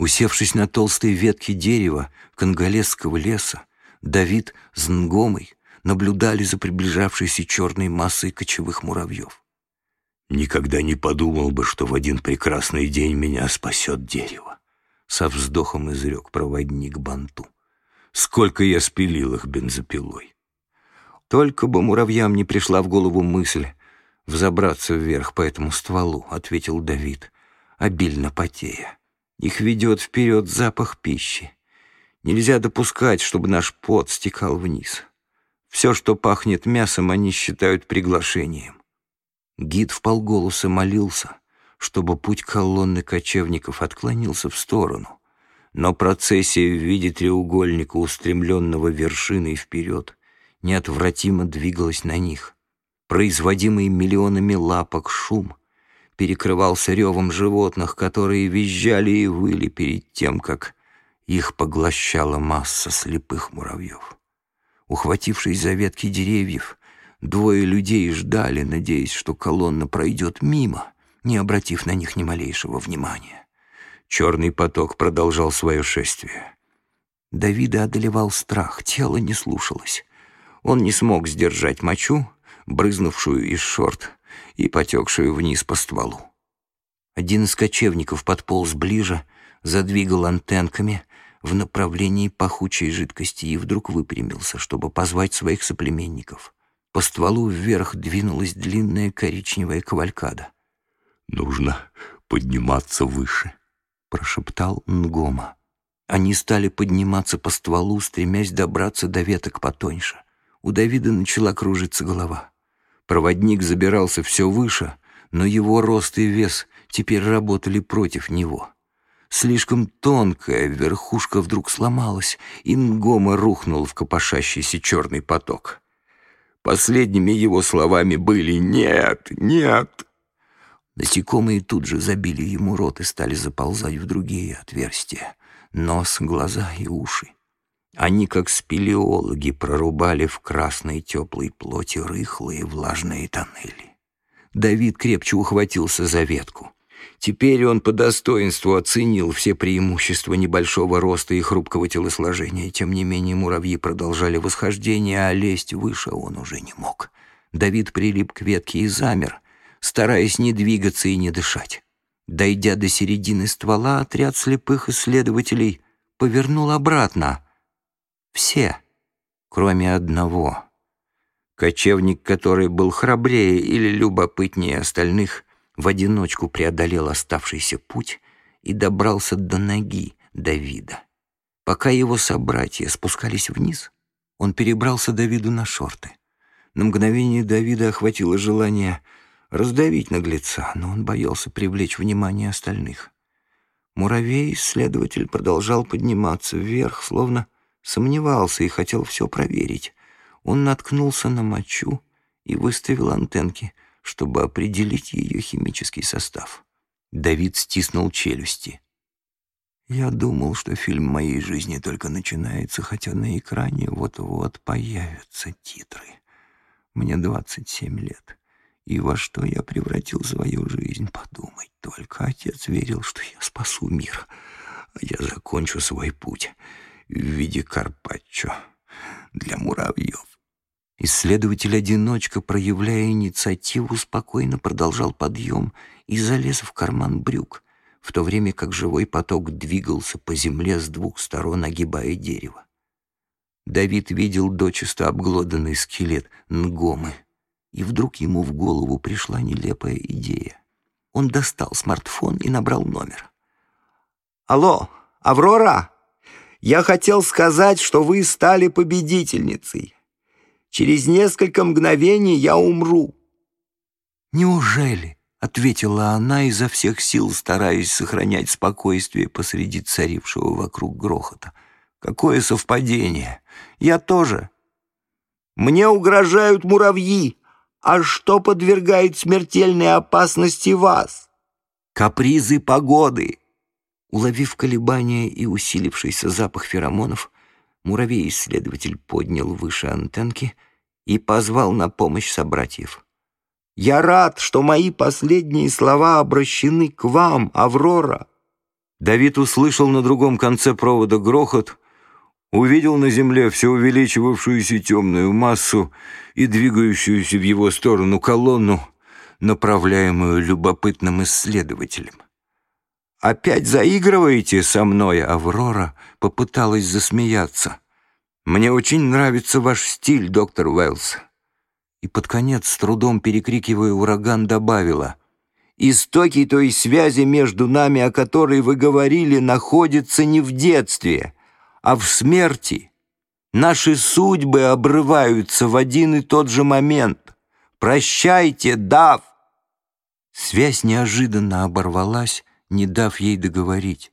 Усевшись на толстой ветке дерева конголезского леса, Давид с Нгомой наблюдали за приближавшейся черной массой кочевых муравьев. «Никогда не подумал бы, что в один прекрасный день меня спасет дерево», — со вздохом изрек проводник Банту. «Сколько я спилил их бензопилой!» «Только бы муравьям не пришла в голову мысль взобраться вверх по этому стволу», — ответил Давид, обильно потея. «Их ведет вперед запах пищи. Нельзя допускать, чтобы наш пот стекал вниз. Все, что пахнет мясом, они считают приглашением». Гид вполголоса молился, чтобы путь колонны кочевников отклонился в сторону, но процессия в виде треугольника, устремленного вершиной вперед, неотвратимо двигалась на них. Производимый миллионами лапок шум перекрывался ревом животных, которые визжали и выли перед тем, как их поглощала масса слепых муравьев. Ухватившись за ветки деревьев, двое людей ждали, надеясь, что колонна пройдет мимо, не обратив на них ни малейшего внимания. Черный поток продолжал свое шествие. Давида одолевал страх, тело не слушалось. Он не смог сдержать мочу, брызнувшую из шорт и потекшую вниз по стволу. Один из кочевников подполз ближе, задвигал антенками в направлении пахучей жидкости и вдруг выпрямился, чтобы позвать своих соплеменников. По стволу вверх двинулась длинная коричневая кавалькада. «Нужно подниматься выше», — прошептал Нгома. Они стали подниматься по стволу, стремясь добраться до веток потоньше. У Давида начала кружиться голова. Проводник забирался все выше, но его рост и вес теперь работали против него. Слишком тонкая верхушка вдруг сломалась, и Нгома рухнул в копошащийся черный поток. Последними его словами были «Нет! Нет!». Насекомые тут же забили ему рот и стали заползать в другие отверстия — нос, глаза и уши. Они, как спелеологи, прорубали в красной теплой плоти рыхлые влажные тоннели. Давид крепче ухватился за ветку. Теперь он по достоинству оценил все преимущества небольшого роста и хрупкого телосложения. Тем не менее муравьи продолжали восхождение, а лезть выше он уже не мог. Давид прилип к ветке и замер, стараясь не двигаться и не дышать. Дойдя до середины ствола, отряд слепых исследователей повернул обратно — все, кроме одного. Кочевник, который был храбрее или любопытнее остальных, в одиночку преодолел оставшийся путь и добрался до ноги Давида. Пока его собратья спускались вниз, он перебрался Давиду на шорты. На мгновение Давида охватило желание раздавить наглеца, но он боялся привлечь внимание остальных. Муравей-исследователь продолжал подниматься вверх, словно Сомневался и хотел все проверить. Он наткнулся на мочу и выставил антенки, чтобы определить ее химический состав. Давид стиснул челюсти. Я думал, что фильм моей жизни только начинается, хотя на экране вот-вот появятся титры. Мне 27 лет. И во что я превратил свою жизнь, подумать только. Отец верил, что я спасу мир, а я закончу свой путь в виде карпаччо для муравьев. Исследователь-одиночка, проявляя инициативу, спокойно продолжал подъем и залез в карман брюк, в то время как живой поток двигался по земле с двух сторон, огибая дерево. Давид видел дочисто обглоданный скелет Нгомы, и вдруг ему в голову пришла нелепая идея. Он достал смартфон и набрал номер. «Алло, Аврора!» Я хотел сказать, что вы стали победительницей. Через несколько мгновений я умру». «Неужели?» — ответила она изо всех сил, стараясь сохранять спокойствие посреди царившего вокруг грохота. «Какое совпадение! Я тоже!» «Мне угрожают муравьи! А что подвергает смертельной опасности вас?» «Капризы погоды!» Уловив колебания и усилившийся запах феромонов, муравей-исследователь поднял выше антенки и позвал на помощь собратьев. «Я рад, что мои последние слова обращены к вам, Аврора. Давид услышал на другом конце провода грохот, увидел на земле все увеличивавшуюся темную массу и двигающуюся в его сторону колонну, направляемую любопытным исследователем. «Опять заигрываете со мной?» Аврора попыталась засмеяться. «Мне очень нравится ваш стиль, доктор Уэллс». И под конец, с трудом перекрикивая ураган, добавила. «Истоки той связи между нами, о которой вы говорили, находятся не в детстве, а в смерти. Наши судьбы обрываются в один и тот же момент. Прощайте, Дав!» Связь неожиданно оборвалась, не дав ей договорить.